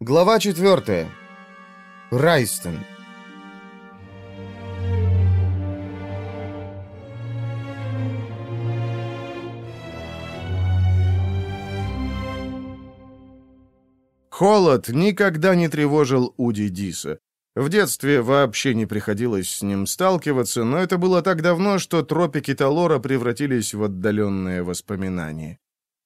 Глава 4. Райстон. Холод никогда не тревожил Уди Диса. В детстве вообще не приходилось с ним сталкиваться, но это было так давно, что тропики Талора превратились в отдаленные воспоминания.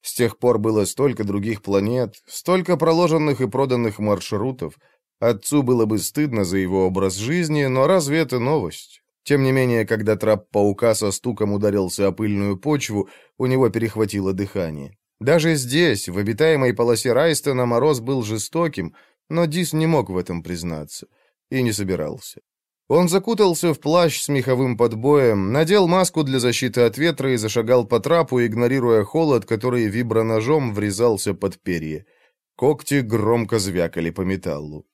С тех пор было столько других планет, столько проложенных и проданных маршрутов. Отцу было бы стыдно за его образ жизни, но разве это новость? Тем не менее, когда трап паука со стуком ударился о пыльную почву, у него перехватило дыхание. Даже здесь, в обитаемой полосе Райстона, мороз был жестоким, но Дис не мог в этом признаться. И не собирался. Он закутался в плащ с меховым подбоем, надел маску для защиты от ветра и зашагал по трапу, игнорируя холод, который виброножом врезался под перья. Когти громко звякали по металлу.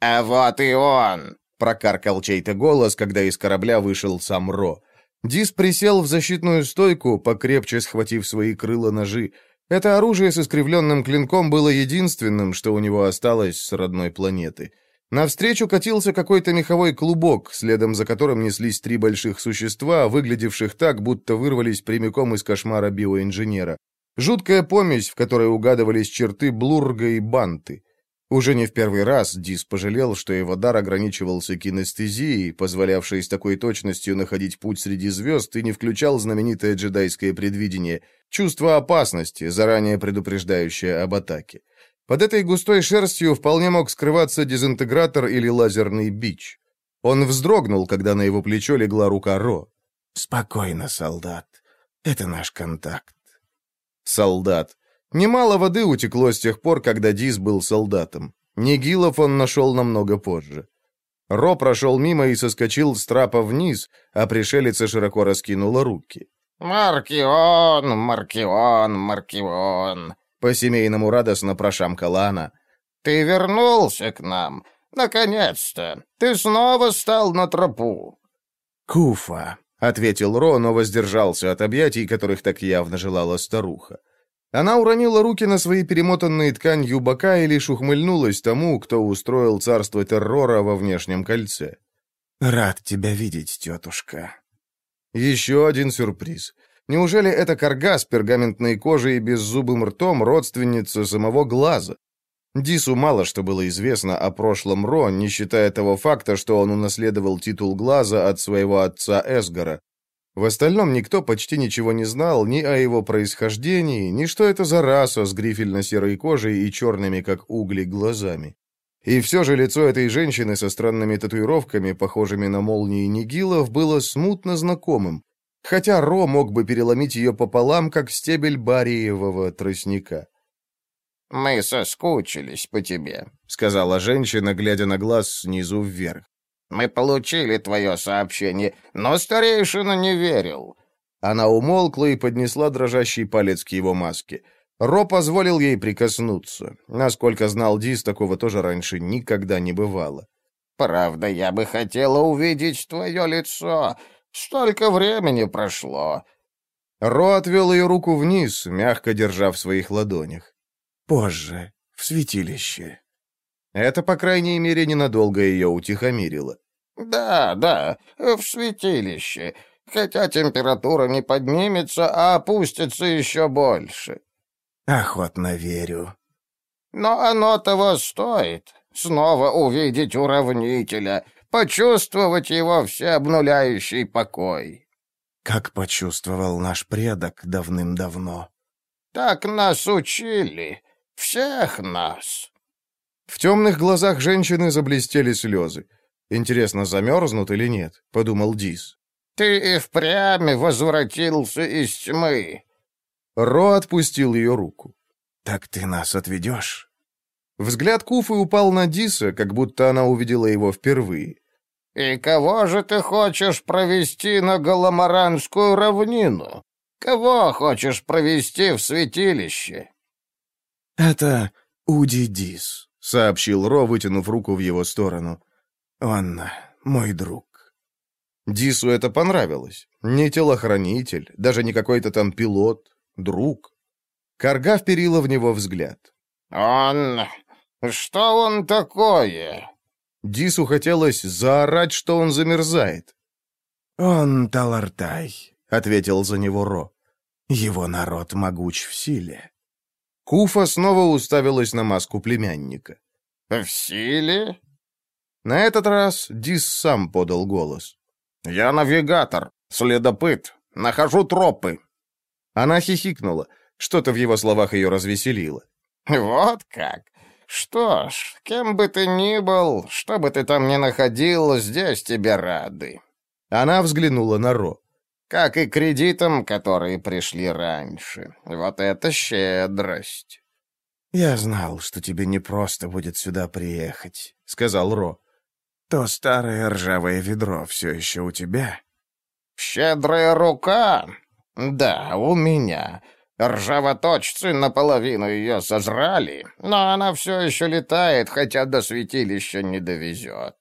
«А вот и он!» — прокаркал чей-то голос, когда из корабля вышел сам Ро. Дис присел в защитную стойку, покрепче схватив свои крыло-ножи. Это оружие с искривленным клинком было единственным, что у него осталось с родной планеты — Навстречу катился какой-то меховой клубок, следом за которым неслись три больших существа, выглядевших так, будто вырвались прямиком из кошмара биоинженера. Жуткая помесь, в которой угадывались черты Блурга и Банты. Уже не в первый раз Дис пожалел, что его дар ограничивался кинестезией, позволявшей с такой точностью находить путь среди звезд, и не включал знаменитое джедайское предвидение, чувство опасности, заранее предупреждающее об атаке. Под этой густой шерстью вполне мог скрываться дезинтегратор или лазерный бич. Он вздрогнул, когда на его плечо легла рука Ро. «Спокойно, солдат. Это наш контакт». Солдат. Немало воды утекло с тех пор, когда Диз был солдатом. Нигилов он нашел намного позже. Ро прошел мимо и соскочил с трапа вниз, а пришелица широко раскинула руки. «Маркион, Маркион, Маркион!» По-семейному радостно прошамкала она. «Ты вернулся к нам. Наконец-то. Ты снова стал на тропу». «Куфа», — ответил Ро, но воздержался от объятий, которых так явно желала старуха. Она уронила руки на свои перемотанные тканью бока и лишь ухмыльнулась тому, кто устроил царство террора во внешнем кольце. «Рад тебя видеть, тетушка». Еще один сюрприз. Неужели эта корга с пергаментной кожей и беззубым ртом родственница самого глаза? Дису мало что было известно о прошлом Ро, не считая того факта, что он унаследовал титул глаза от своего отца Эсгара. В остальном никто почти ничего не знал ни о его происхождении, ни что это за раса с грифельно-серой кожей и черными, как угли, глазами. И все же лицо этой женщины со странными татуировками, похожими на молнии Нигилов, было смутно знакомым, хотя Ро мог бы переломить ее пополам, как стебель бариевого тростника. «Мы соскучились по тебе», — сказала женщина, глядя на глаз снизу вверх. «Мы получили твое сообщение, но старейшина не верил». Она умолкла и поднесла дрожащий палец к его маске. Ро позволил ей прикоснуться. Насколько знал Дис, такого тоже раньше никогда не бывало. «Правда, я бы хотела увидеть твое лицо. Столько времени прошло!» Ро отвел ее руку вниз, мягко держа в своих ладонях. «Позже, в святилище». Это, по крайней мере, ненадолго ее утихомирило. «Да, да, в святилище, хотя температура не поднимется, а опустится еще больше». «Охотно верю». «Но оно того стоит. Снова увидеть уравнителя, почувствовать его всеобнуляющий покой. Как почувствовал наш предок давным-давно. Так нас учили, всех нас. В темных глазах женщины заблестели слезы. Интересно, замерзнут или нет, подумал Дис. Ты и впрямь возвратился из тьмы. Ро отпустил ее руку. Так ты нас отведешь? Взгляд Куфы упал на Диса, как будто она увидела его впервые. «И кого же ты хочешь провести на Галамаранскую равнину? Кого хочешь провести в святилище?» «Это Уди Дис», — сообщил Ро, вытянув руку в его сторону. «Он мой друг». Дису это понравилось. Не телохранитель, даже не какой-то там пилот, друг. Карга вперила в него взгляд. «Он Что он такое?» Дису хотелось заорать, что он замерзает. «Он Талартай», — ответил за него Ро. «Его народ могуч в силе». Куфа снова уставилась на маску племянника. «В силе?» На этот раз Дис сам подал голос. «Я навигатор, следопыт, нахожу тропы». Она хихикнула. Что-то в его словах ее развеселило. «Вот как! Что ж, кем бы ты ни был, что бы ты там ни находил, здесь тебе рады». Она взглянула на Ро. «Как и кредитам, которые пришли раньше. Вот это щедрость!» «Я знал, что тебе не просто будет сюда приехать», — сказал Ро. «То старое ржавое ведро все еще у тебя?» «Щедрая рука? Да, у меня. Ржавоточцы наполовину ее сожрали, но она все еще летает, хотя до святилища не довезет».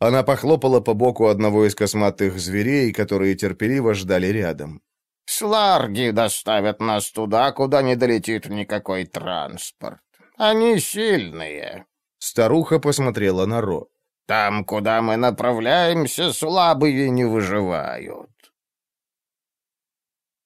Она похлопала по боку одного из косматых зверей, которые терпеливо ждали рядом. «Сларги доставят нас туда, куда не долетит никакой транспорт. Они сильные». Старуха посмотрела на Ро. «Там, куда мы направляемся, слабые не выживают».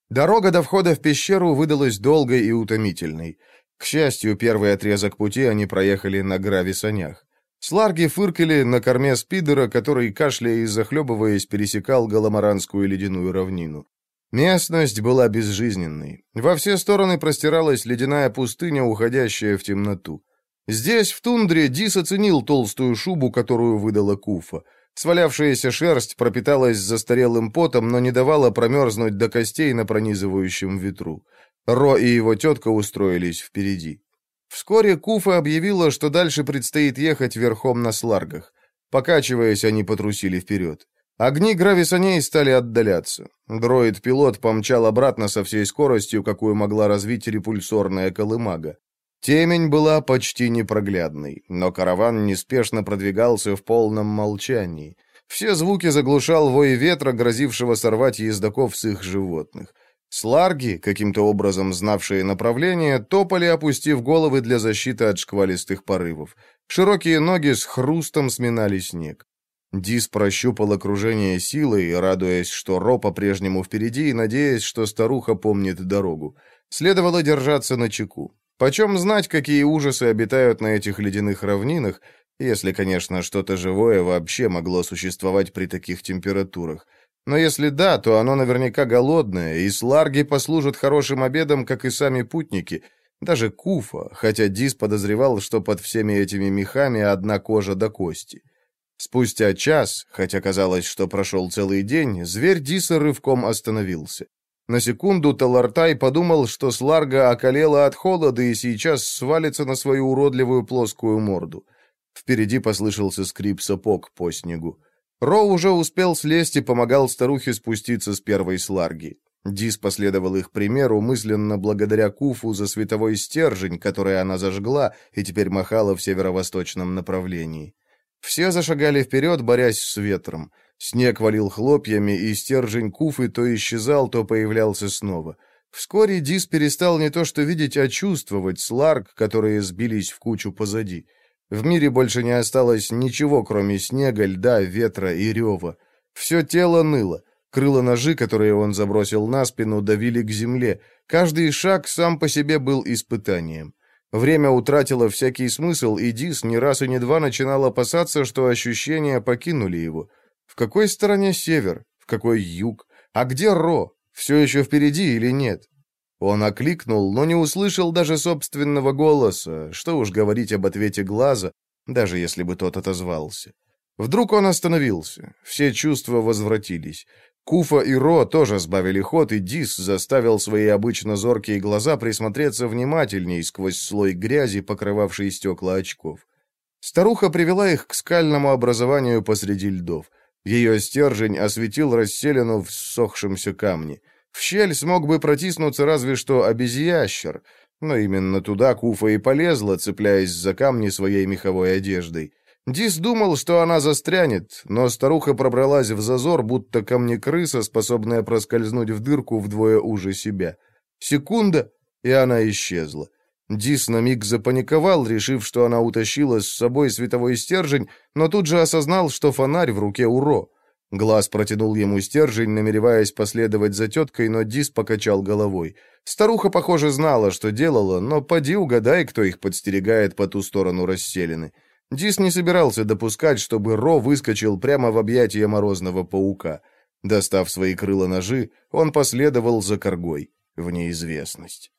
Дорога до входа в пещеру выдалась долгой и утомительной. К счастью, первый отрезок пути они проехали на грави-санях. Сларги фыркали на корме спидера, который, кашляя и захлебываясь, пересекал Галамаранскую ледяную равнину. Местность была безжизненной. Во все стороны простиралась ледяная пустыня, уходящая в темноту. Здесь, в тундре, Дис оценил толстую шубу, которую выдала Куфа. Свалявшаяся шерсть пропиталась застарелым потом, но не давала промерзнуть до костей на пронизывающем ветру. Ро и его тетка устроились впереди. Вскоре Куфа объявила, что дальше предстоит ехать верхом на сларгах. Покачиваясь, они потрусили вперед. Огни грависоней стали отдаляться. Дроид-пилот помчал обратно со всей скоростью, какую могла развить репульсорная колымага. Темень была почти непроглядной, но караван неспешно продвигался в полном молчании. Все звуки заглушал вой ветра, грозившего сорвать ездаков с их животных. Сларги, каким-то образом знавшие направление, топали, опустив головы для защиты от шквалистых порывов. Широкие ноги с хрустом сминали снег. Дис прощупал окружение силой, радуясь, что Ро по-прежнему впереди и надеясь, что старуха помнит дорогу. Следовало держаться на чеку. Почем знать, какие ужасы обитают на этих ледяных равнинах, если, конечно, что-то живое вообще могло существовать при таких температурах. Но если да, то оно наверняка голодное, и сларги послужат хорошим обедом, как и сами путники, даже Куфа, хотя Дис подозревал, что под всеми этими мехами одна кожа до кости. Спустя час, хотя казалось, что прошел целый день, зверь Диса рывком остановился. На секунду Талартай подумал, что Сларга околела от холода и сейчас свалится на свою уродливую плоскую морду. Впереди послышался скрип сапог по снегу. Ро уже успел слезть и помогал старухе спуститься с первой Сларги. Дис последовал их примеру, мысленно благодаря Куфу за световой стержень, который она зажгла и теперь махала в северо-восточном направлении. Все зашагали вперед, борясь с ветром. Снег валил хлопьями, и стержень куфы то исчезал, то появлялся снова. Вскоре Дис перестал не то что видеть, а чувствовать сларг, которые сбились в кучу позади. В мире больше не осталось ничего, кроме снега, льда, ветра и рева. Все тело ныло. Крыло ножи, которые он забросил на спину, давили к земле. Каждый шаг сам по себе был испытанием. Время утратило всякий смысл, и Дис ни раз и ни два начинал опасаться, что ощущения покинули его. В какой стороне север? В какой юг? А где Ро? Все еще впереди или нет? Он окликнул, но не услышал даже собственного голоса, что уж говорить об ответе глаза, даже если бы тот отозвался. Вдруг он остановился, все чувства возвратились. Куфа и Ро тоже сбавили ход, и Дис заставил свои обычно зоркие глаза присмотреться внимательней сквозь слой грязи, покрывавший стекла очков. Старуха привела их к скальному образованию посреди льдов. Ее стержень осветил расселину в ссохшемся камне. В щель смог бы протиснуться разве что обезьящер, но именно туда Куфа и полезла, цепляясь за камни своей меховой одеждой. Дис думал, что она застрянет, но старуха пробралась в зазор, будто камни-крыса, способная проскользнуть в дырку вдвое уже себя. Секунда, и она исчезла. Дис на миг запаниковал, решив, что она утащила с собой световой стержень, но тут же осознал, что фонарь в руке у Ро. Глаз протянул ему стержень, намереваясь последовать за теткой, но Дис покачал головой. Старуха, похоже, знала, что делала, но поди угадай, кто их подстерегает по ту сторону расселены. Дис не собирался допускать, чтобы Ро выскочил прямо в объятия морозного паука. Достав свои крыло-ножи, он последовал за коргой в неизвестность.